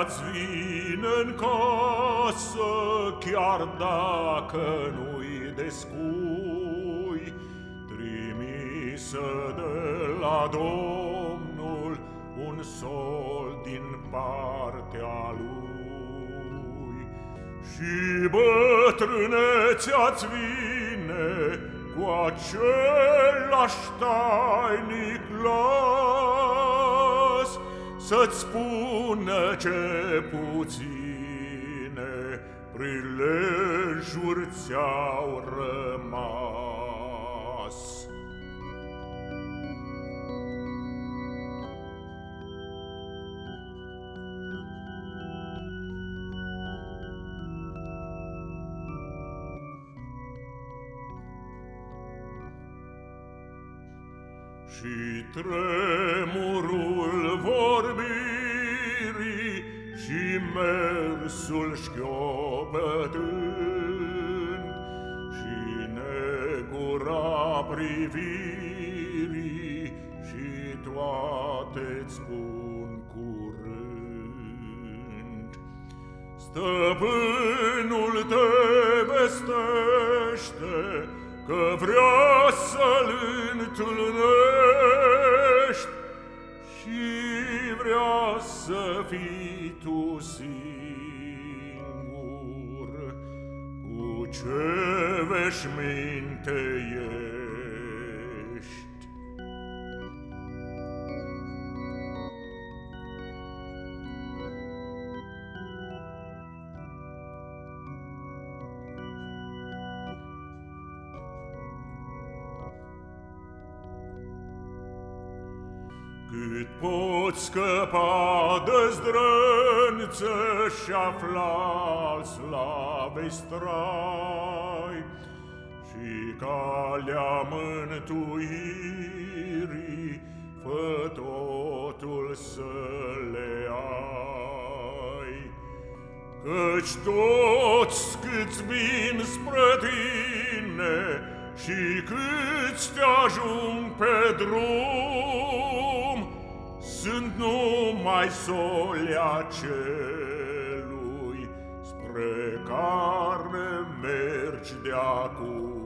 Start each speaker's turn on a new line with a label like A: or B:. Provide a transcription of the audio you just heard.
A: Tristețea-ți vine în casă, chiar dacă nu-i descui, Trimisă de la Domnul un sol din partea lui. Și bătrânețea-ți vine cu același tainic glas, Să-ți spună ce puține prilejuri ți-au rămas. Și tremurul vorbirii Și mersul șchiopătând Și negura privirii Și toate-ți spun curând. Stăpânul te vestește că vrea să-l întâlnești și vrea să fii tu singur cu ce veșminte ești. Cât poți scăpa de zdrânță și afla slavei strai Și calea mântuirii, fă totul să le ai. Căci toți câți vin spre tine și câți te ajung pe drum, Sunt numai solea celui spre care mergi de acum.